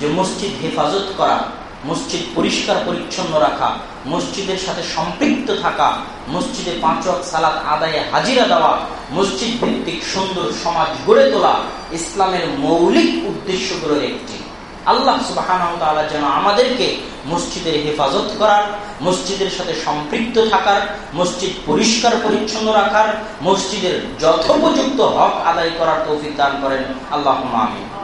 যে মসজিদ হেফাজত করা, মসজিদ পরিষ্কার পরিচ্ছন্ন রাখা, মসজিদের সাথে সম্পৃক্ত থাকা, মসজিদে পাঁচক সালাত আদায়ে হাজিরা দেওয়া, মসজিদ ভিত্তিক সুন্দর সমাজ গড়ে তোলা ইসলামের মৌলিক উদ্দেশ্যগুলোর একটি। আল্লাহ সুবাহ যেন আমাদেরকে মসজিদের হেফাজত করার, মসজিদের সাথে সম্পৃক্ত থাকার, মসজিদ পরিষ্কার পরিচ্ছন্ন রাখার, মসজিদের যথোপযুক্ত হক আদায় করার তৌফিক দান করেন। আল্লাহ আমিন।